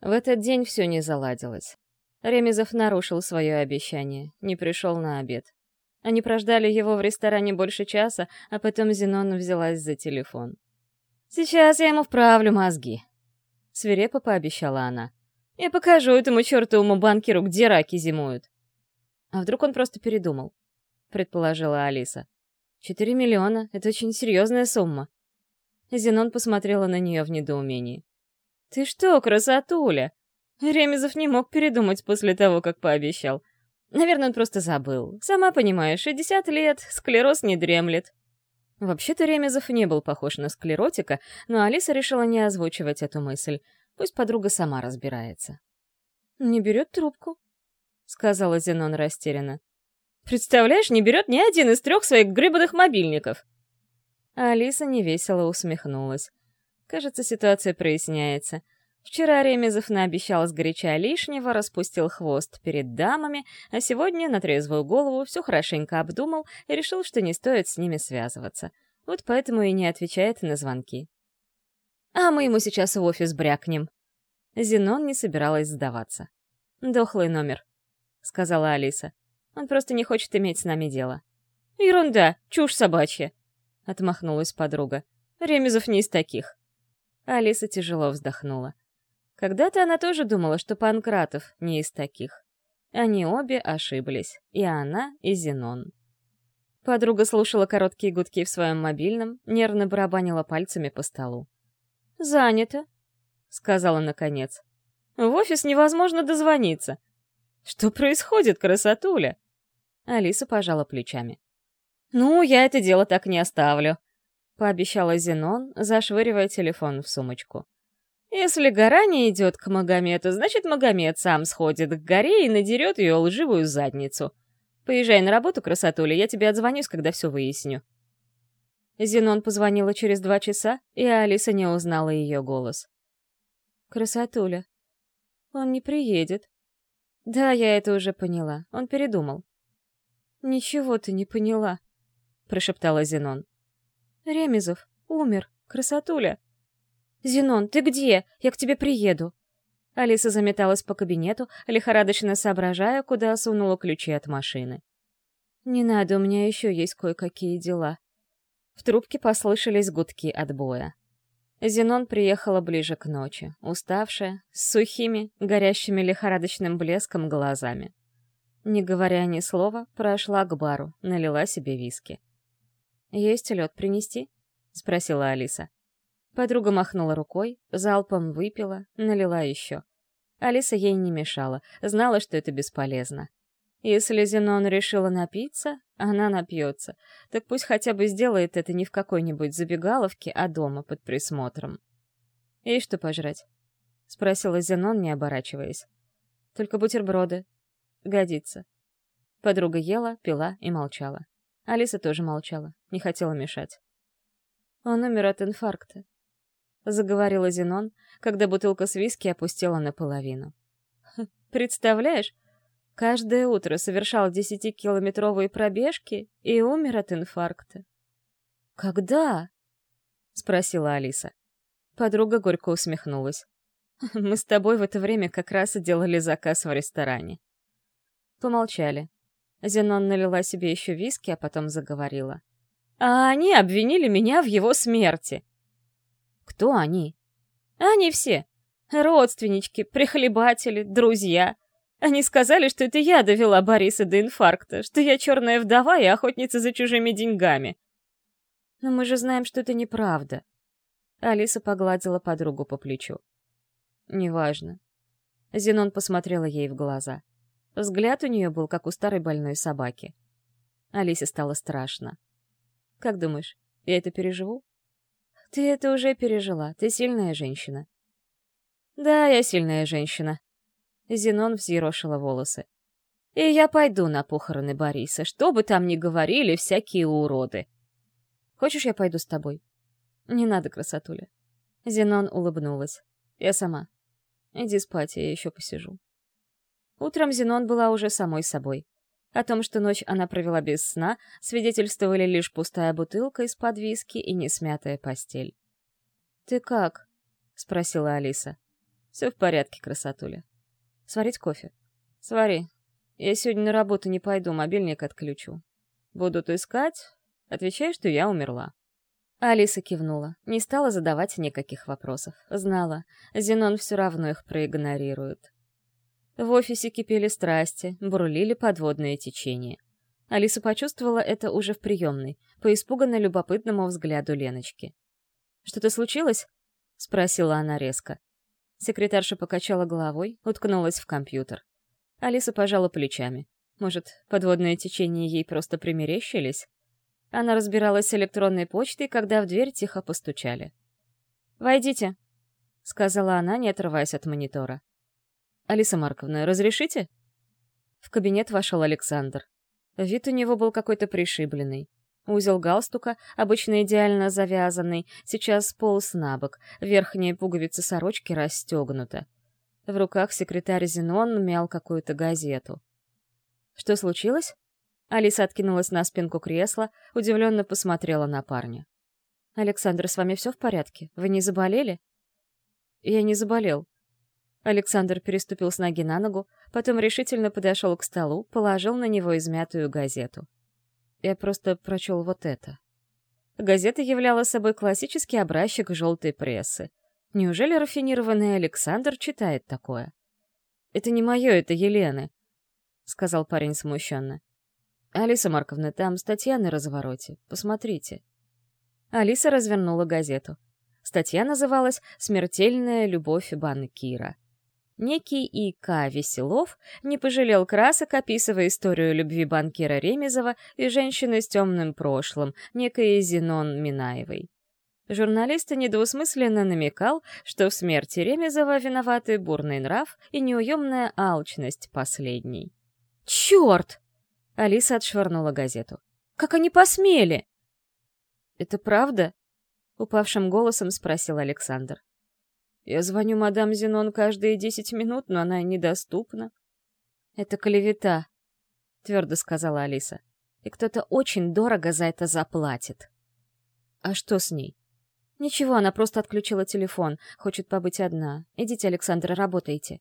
В этот день все не заладилось. Ремезов нарушил свое обещание, не пришел на обед. Они прождали его в ресторане больше часа, а потом Зенон взялась за телефон. «Сейчас я ему вправлю мозги», — свирепо пообещала она. «Я покажу этому чертовому банкиру, где раки зимуют». «А вдруг он просто передумал?» — предположила Алиса. «Четыре миллиона — это очень серьезная сумма». Зенон посмотрела на нее в недоумении. «Ты что, красотуля? Ремезов не мог передумать после того, как пообещал. Наверное, он просто забыл. Сама понимаешь, 60 лет, склероз не дремлет. Вообще-то Ремезов не был похож на склеротика, но Алиса решила не озвучивать эту мысль. Пусть подруга сама разбирается. «Не берет трубку», — сказала Зенон растерянно. «Представляешь, не берет ни один из трех своих гребаных мобильников!» Алиса невесело усмехнулась. Кажется, ситуация проясняется. Вчера Ремезов наобещал сгоряча лишнего, распустил хвост перед дамами, а сегодня на трезвую голову все хорошенько обдумал и решил, что не стоит с ними связываться. Вот поэтому и не отвечает на звонки. «А мы ему сейчас в офис брякнем». Зенон не собиралась сдаваться. «Дохлый номер», — сказала Алиса. «Он просто не хочет иметь с нами дело». «Ерунда, чушь собачья», — отмахнулась подруга. «Ремезов не из таких». Алиса тяжело вздохнула. Когда-то она тоже думала, что Панкратов не из таких. Они обе ошиблись, и она, и Зенон. Подруга слушала короткие гудки в своем мобильном, нервно барабанила пальцами по столу. «Занято», — сказала наконец. «В офис невозможно дозвониться». «Что происходит, красотуля?» Алиса пожала плечами. «Ну, я это дело так не оставлю», — пообещала Зенон, зашвыривая телефон в сумочку. Если гора не идет к Магомету, значит, Магомед сам сходит к горе и надерет ее лживую задницу. Поезжай на работу, красотуля, я тебе отзвонюсь, когда все выясню. Зенон позвонила через два часа, и Алиса не узнала ее голос. «Красотуля, он не приедет». «Да, я это уже поняла. Он передумал». «Ничего ты не поняла», — прошептала Зенон. «Ремезов умер, красотуля». «Зенон, ты где? Я к тебе приеду». Алиса заметалась по кабинету, лихорадочно соображая, куда сунула ключи от машины. «Не надо, у меня еще есть кое-какие дела». В трубке послышались гудки отбоя. Зенон приехала ближе к ночи, уставшая, с сухими, горящими лихорадочным блеском глазами. Не говоря ни слова, прошла к бару, налила себе виски. «Есть лед принести?» — спросила Алиса. Подруга махнула рукой, залпом выпила, налила еще. Алиса ей не мешала, знала, что это бесполезно. Если Зенон решила напиться, она напьется. Так пусть хотя бы сделает это не в какой-нибудь забегаловке, а дома под присмотром. «Есть что пожрать?» — спросила Зенон, не оборачиваясь. «Только бутерброды. Годится». Подруга ела, пила и молчала. Алиса тоже молчала, не хотела мешать. Он умер от инфаркта. — заговорила Зенон, когда бутылка с виски опустела наполовину. «Представляешь, каждое утро совершал десятикилометровые пробежки и умер от инфаркта». «Когда?» — спросила Алиса. Подруга горько усмехнулась. «Мы с тобой в это время как раз и делали заказ в ресторане». Помолчали. Зенон налила себе еще виски, а потом заговорила. «А они обвинили меня в его смерти!» Кто они? Они все. Родственнички, прихлебатели, друзья. Они сказали, что это я довела Бориса до инфаркта, что я черная вдова и охотница за чужими деньгами. Но мы же знаем, что это неправда. Алиса погладила подругу по плечу. Неважно. Зенон посмотрела ей в глаза. Взгляд у нее был, как у старой больной собаки. Алисе стало страшно. «Как думаешь, я это переживу?» Ты это уже пережила, ты сильная женщина. Да, я сильная женщина. Зенон взъерошила волосы. И я пойду на похороны Бориса, что бы там ни говорили всякие уроды. Хочешь, я пойду с тобой? Не надо, красотуля. Зенон улыбнулась. Я сама. Иди спать, я еще посижу. Утром Зенон была уже самой собой. О том, что ночь она провела без сна, свидетельствовали лишь пустая бутылка из-под виски и несмятая постель. «Ты как?» — спросила Алиса. Все в порядке, красотуля. Сварить кофе? Свари. Я сегодня на работу не пойду, мобильник отключу. Будут искать, отвечай, что я умерла. Алиса кивнула, не стала задавать никаких вопросов. Знала, Зенон все равно их проигнорирует. В офисе кипели страсти, бурлили подводные течения. Алиса почувствовала это уже в приемной, по испуганно любопытному взгляду Леночки. «Что-то случилось?» — спросила она резко. Секретарша покачала головой, уткнулась в компьютер. Алиса пожала плечами. Может, подводные течения ей просто примерещились? Она разбиралась с электронной почтой, когда в дверь тихо постучали. «Войдите», — сказала она, не отрываясь от монитора. «Алиса Марковна, разрешите?» В кабинет вошел Александр. Вид у него был какой-то пришибленный. Узел галстука, обычно идеально завязанный, сейчас сполз на бок, верхняя пуговица сорочки расстегнута. В руках секретарь Зенон мял какую-то газету. «Что случилось?» Алиса откинулась на спинку кресла, удивленно посмотрела на парня. «Александр, с вами все в порядке? Вы не заболели?» «Я не заболел». Александр переступил с ноги на ногу, потом решительно подошел к столу, положил на него измятую газету. Я просто прочел вот это. Газета являла собой классический образчик желтой прессы. Неужели рафинированный Александр читает такое? «Это не мое, это Елены», — сказал парень смущенно. «Алиса Марковна, там статья на развороте. Посмотрите». Алиса развернула газету. Статья называлась «Смертельная любовь банкира». Некий И.К. Веселов не пожалел красок, описывая историю любви банкира Ремезова и женщины с темным прошлым, некой Зенон Минаевой. Журналист недвусмысленно намекал, что в смерти Ремезова виноваты бурный нрав и неуемная алчность последней. «Черт!» Алиса отшвырнула газету. «Как они посмели?» «Это правда?» — упавшим голосом спросил Александр. «Я звоню мадам Зенон каждые десять минут, но она недоступна». «Это клевета», — твердо сказала Алиса. «И кто-то очень дорого за это заплатит». «А что с ней?» «Ничего, она просто отключила телефон, хочет побыть одна. Идите, Александр, работайте».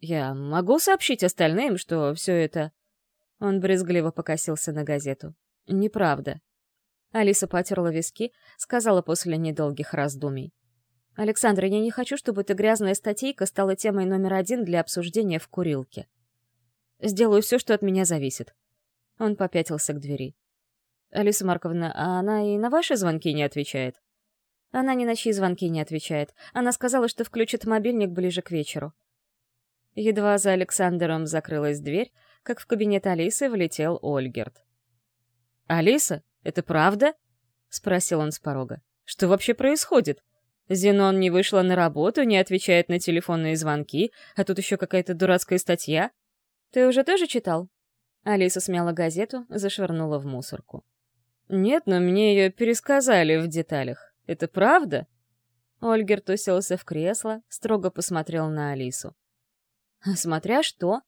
«Я могу сообщить остальным, что все это...» Он брезгливо покосился на газету. «Неправда». Алиса потерла виски, сказала после недолгих раздумий. «Александр, я не хочу, чтобы эта грязная статейка стала темой номер один для обсуждения в курилке. Сделаю все, что от меня зависит». Он попятился к двери. «Алиса Марковна, а она и на ваши звонки не отвечает?» Она ни на чьи звонки не отвечает. Она сказала, что включит мобильник ближе к вечеру. Едва за Александром закрылась дверь, как в кабинет Алисы влетел Ольгерт. «Алиса, это правда?» — спросил он с порога. «Что вообще происходит? Зенон не вышла на работу, не отвечает на телефонные звонки, а тут еще какая-то дурацкая статья. Ты уже тоже читал?» Алиса смяла газету, зашвырнула в мусорку. «Нет, но мне ее пересказали в деталях. Это правда?» Ольгерт уселся в кресло, строго посмотрел на Алису. «Смотря что»,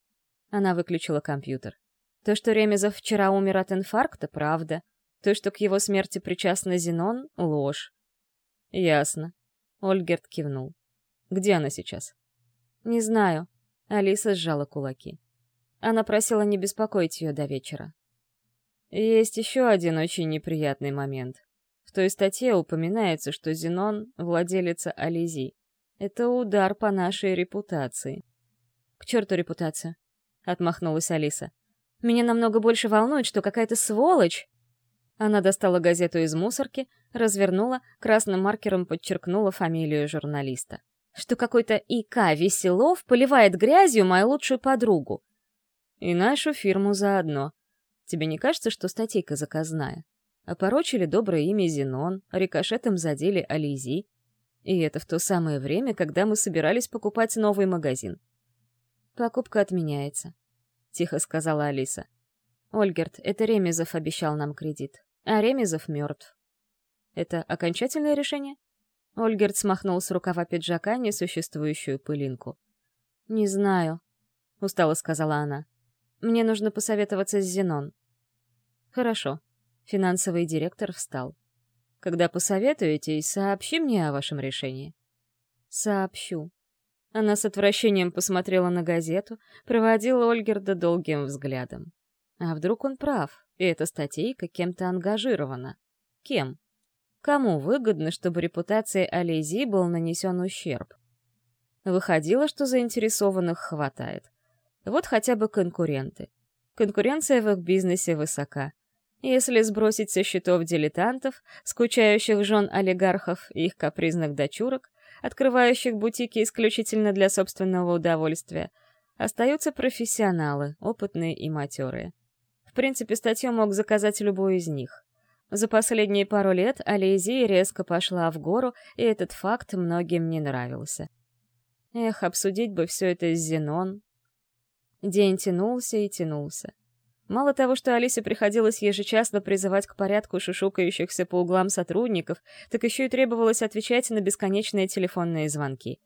она выключила компьютер. То, что Ремезов вчера умер от инфаркта, правда. То, что к его смерти причастна Зенон — ложь. Ясно. Ольгерт кивнул. Где она сейчас? Не знаю. Алиса сжала кулаки. Она просила не беспокоить ее до вечера. Есть еще один очень неприятный момент. В той статье упоминается, что Зенон — владелица Ализи. Это удар по нашей репутации. К черту репутацию. — отмахнулась Алиса. «Меня намного больше волнует, что какая-то сволочь...» Она достала газету из мусорки, развернула, красным маркером подчеркнула фамилию журналиста. Что какой-то И.К. Веселов поливает грязью мою лучшую подругу. И нашу фирму заодно. Тебе не кажется, что статейка заказная? Опорочили доброе имя Зенон, рикошетом задели Ализи. И это в то самое время, когда мы собирались покупать новый магазин. «Покупка отменяется», — тихо сказала Алиса. «Ольгерт, это Ремезов обещал нам кредит, а Ремезов мертв». «Это окончательное решение?» Ольгерт смахнул с рукава пиджака несуществующую пылинку. «Не знаю», — устало сказала она. «Мне нужно посоветоваться с Зенон». «Хорошо». Финансовый директор встал. «Когда посоветуетесь, сообщи мне о вашем решении». «Сообщу», Она с отвращением посмотрела на газету, проводила Ольгерда долгим взглядом. А вдруг он прав, и эта статейка кем-то ангажирована? Кем? Кому выгодно, чтобы репутации Алези был нанесен ущерб? Выходило, что заинтересованных хватает. Вот хотя бы конкуренты. Конкуренция в их бизнесе высока. Если сбросить со счетов дилетантов, скучающих жен олигархов и их капризных дочурок, открывающих бутики исключительно для собственного удовольствия, остаются профессионалы, опытные и матерые. Принципе, статью мог заказать любой из них. За последние пару лет Ализия резко пошла в гору, и этот факт многим не нравился. Эх, обсудить бы все это с Зенон. День тянулся и тянулся. Мало того, что Алисе приходилось ежечасно призывать к порядку шушукающихся по углам сотрудников, так еще и требовалось отвечать на бесконечные телефонные звонки.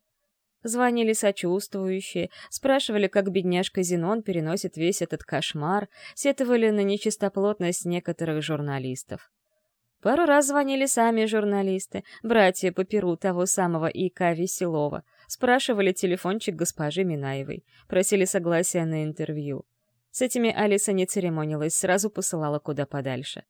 Звонили сочувствующие, спрашивали, как бедняжка Зенон переносит весь этот кошмар, сетовали на нечистоплотность некоторых журналистов. Пару раз звонили сами журналисты, братья по перу того самого И.К. Веселова, спрашивали телефончик госпожи Минаевой, просили согласия на интервью. С этими Алиса не церемонилась, сразу посылала куда подальше.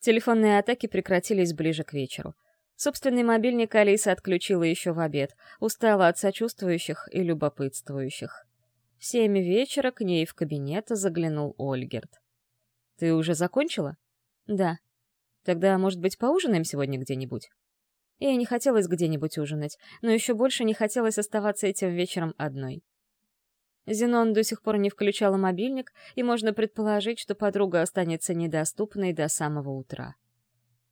Телефонные атаки прекратились ближе к вечеру. Собственный мобильник Алиса отключила еще в обед, устала от сочувствующих и любопытствующих. В семь вечера к ней в кабинет заглянул Ольгерт. «Ты уже закончила?» «Да», Тогда, может быть, поужинаем сегодня где-нибудь? Ей не хотелось где-нибудь ужинать, но еще больше не хотелось оставаться этим вечером одной. Зенон до сих пор не включала мобильник, и можно предположить, что подруга останется недоступной до самого утра.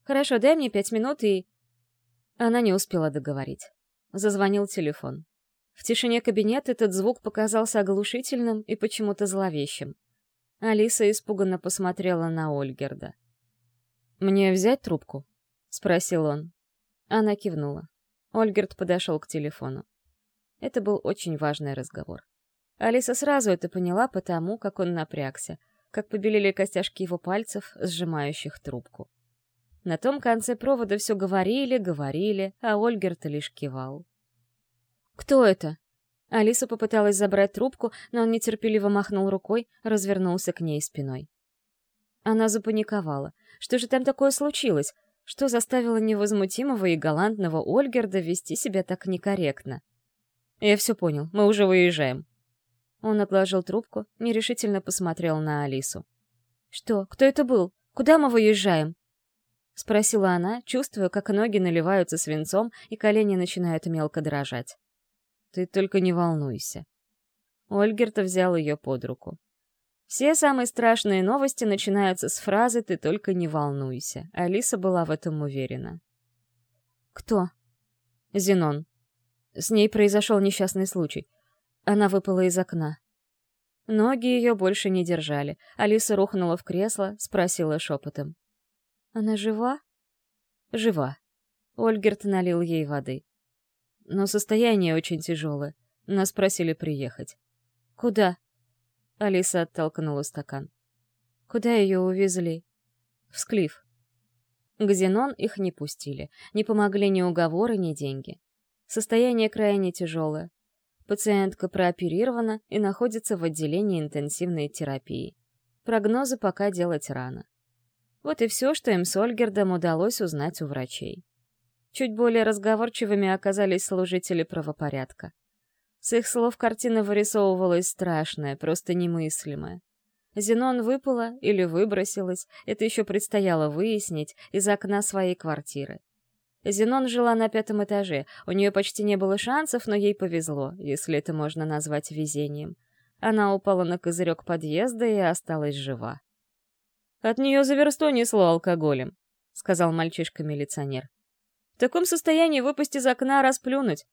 «Хорошо, дай мне пять минут и...» Она не успела договорить. Зазвонил телефон. В тишине кабинета этот звук показался оглушительным и почему-то зловещим. Алиса испуганно посмотрела на Ольгерда. «Мне взять трубку?» — спросил он. Она кивнула. Ольгерт подошел к телефону. Это был очень важный разговор. Алиса сразу это поняла потому, как он напрягся, как побелели костяшки его пальцев, сжимающих трубку. На том конце провода все говорили, говорили, а Ольгерт лишь кивал. «Кто это?» Алиса попыталась забрать трубку, но он нетерпеливо махнул рукой, развернулся к ней спиной. Она запаниковала. Что же там такое случилось? Что заставило невозмутимого и галантного Ольгерда вести себя так некорректно? «Я все понял, мы уже выезжаем». Он отложил трубку, нерешительно посмотрел на Алису. «Что? Кто это был? Куда мы выезжаем?» Спросила она, чувствуя, как ноги наливаются свинцом и колени начинают мелко дрожать. «Ты только не волнуйся». Ольгерт взял ее под руку. Все самые страшные новости начинаются с фразы «ты только не волнуйся». Алиса была в этом уверена. «Кто?» «Зенон. С ней произошел несчастный случай. Она выпала из окна». Ноги ее больше не держали. Алиса рухнула в кресло, спросила шепотом. «Она жива?» «Жива». Ольгерт налил ей воды. «Но состояние очень тяжелое. Нас просили приехать». «Куда?» Алиса оттолкнула стакан. «Куда ее увезли?» «В Склиф». К Зенон их не пустили. Не помогли ни уговоры, ни деньги. Состояние крайне тяжелое. Пациентка прооперирована и находится в отделении интенсивной терапии. Прогнозы пока делать рано. Вот и все, что им с Ольгердом удалось узнать у врачей. Чуть более разговорчивыми оказались служители правопорядка. С их слов картина вырисовывалась страшная, просто немыслимая. Зенон выпала или выбросилась, это еще предстояло выяснить, из окна своей квартиры. Зенон жила на пятом этаже, у нее почти не было шансов, но ей повезло, если это можно назвать везением. Она упала на козырек подъезда и осталась жива. «От нее за версту несло алкоголем», — сказал мальчишка-милиционер. «В таком состоянии выпасть из окна расплюнуть.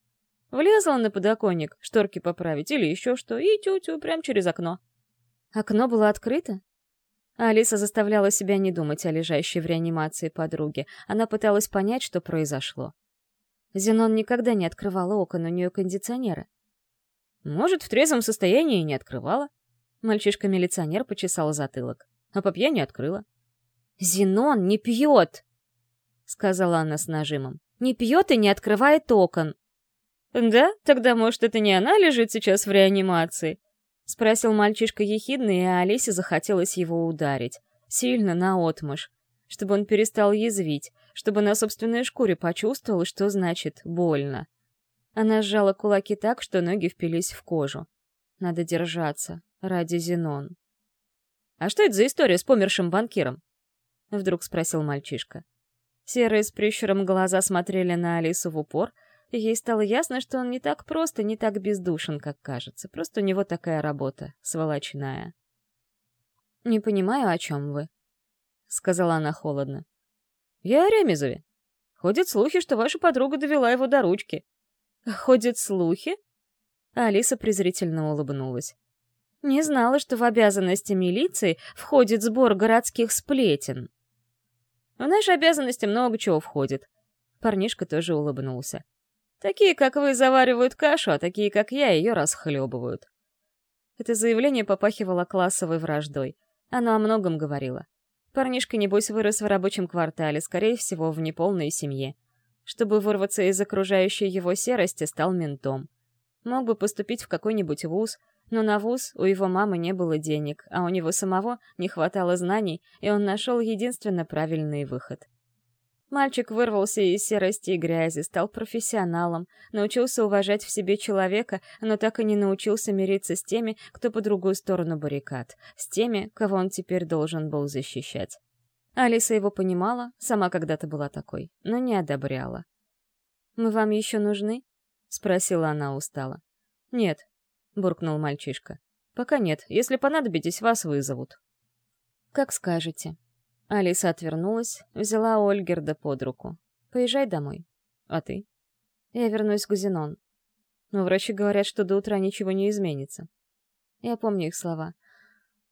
Влезла на подоконник, шторки поправить или еще что, и тю-тю, прям через окно. Окно было открыто? Алиса заставляла себя не думать о лежащей в реанимации подруге. Она пыталась понять, что произошло. Зенон никогда не открывала окон, у нее кондиционеры. Может, в трезвом состоянии и не открывала. Мальчишка-милиционер почесал затылок. А по пьяни открыла. «Зенон не пьет!» — сказала она с нажимом. «Не пьет и не открывает окон!» «Да? Тогда, может, это не она лежит сейчас в реанимации?» — спросил мальчишка ехидно, и Алисе захотелось его ударить. Сильно, наотмашь. Чтобы он перестал язвить, чтобы на собственной шкуре почувствовал, что значит «больно». Она сжала кулаки так, что ноги впились в кожу. Надо держаться. Ради Зенон. «А что это за история с помершим банкиром?» — вдруг спросил мальчишка. Серые с прищуром глаза смотрели на Алису в упор, и ей стало ясно, что он не так просто, не так бездушен, как кажется. Просто у него такая работа, сволочная. «Не понимаю, о чем вы», — сказала она холодно. «Я о Ремезове. Ходят слухи, что ваша подруга довела его до ручки». «Ходят слухи?» Алиса презрительно улыбнулась. «Не знала, что в обязанности милиции входит сбор городских сплетен». «В наши обязанности много чего входит». Парнишка тоже улыбнулся. «Такие, как вы, заваривают кашу, а такие, как я, ее расхлебывают». Это заявление попахивало классовой враждой. Оно о многом говорило. Парнишка, небось, вырос в рабочем квартале, скорее всего, в неполной семье. Чтобы вырваться из окружающей его серости, стал ментом. Мог бы поступить в какой-нибудь вуз, но на вуз у его мамы не было денег, а у него самого не хватало знаний, и он нашел единственно правильный выход. Мальчик вырвался из серости и грязи, стал профессионалом, научился уважать в себе человека, но так и не научился мириться с теми, кто по другую сторону баррикад, с теми, кого он теперь должен был защищать. Алиса его понимала, сама когда-то была такой, но не одобряла. «Мы вам еще нужны?» — спросила она устало. «Нет», — буркнул мальчишка. «Пока нет. Если понадобитесь, вас вызовут». «Как скажете». Алиса отвернулась, взяла Ольгерда под руку. «Поезжай домой. А ты?» «Я вернусь к Зенон. Но врачи говорят, что до утра ничего не изменится». Я помню их слова.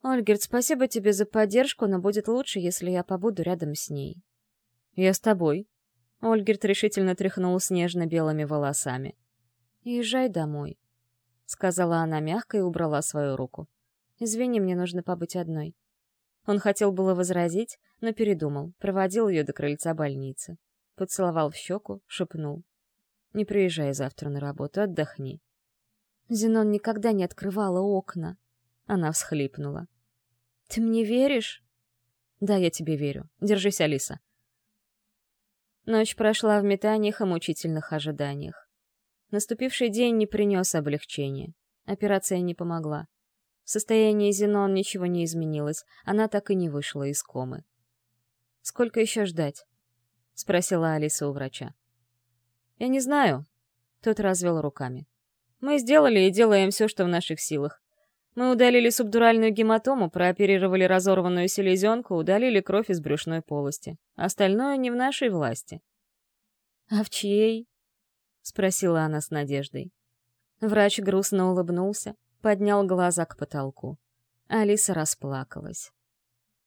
«Ольгерд, спасибо тебе за поддержку, но будет лучше, если я побуду рядом с ней». «Я с тобой». Ольгерд решительно тряхнул снежно-белыми волосами. «Езжай домой», — сказала она мягко и убрала свою руку. «Извини, мне нужно побыть одной». Он хотел было возразить, но передумал, проводил ее до крыльца больницы. Поцеловал в щеку, шепнул. «Не приезжай завтра на работу, отдохни». Зенон никогда не открывала окна. Она всхлипнула. «Ты мне веришь?» «Да, я тебе верю. Держись, Алиса». Ночь прошла в метаниях и мучительных ожиданиях. Наступивший день не принес облегчения. Операция не помогла. В состоянии Зенон ничего не изменилось, она так и не вышла из комы. «Сколько еще ждать?» — спросила Алиса у врача. «Я не знаю», — тот развел руками. «Мы сделали и делаем все, что в наших силах. Мы удалили субдуральную гематому, прооперировали разорванную селезенку, удалили кровь из брюшной полости. Остальное не в нашей власти». «А в чьей?» — спросила она с надеждой. Врач грустно улыбнулся, поднял глаза к потолку. Алиса расплакалась.